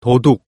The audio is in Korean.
도둑.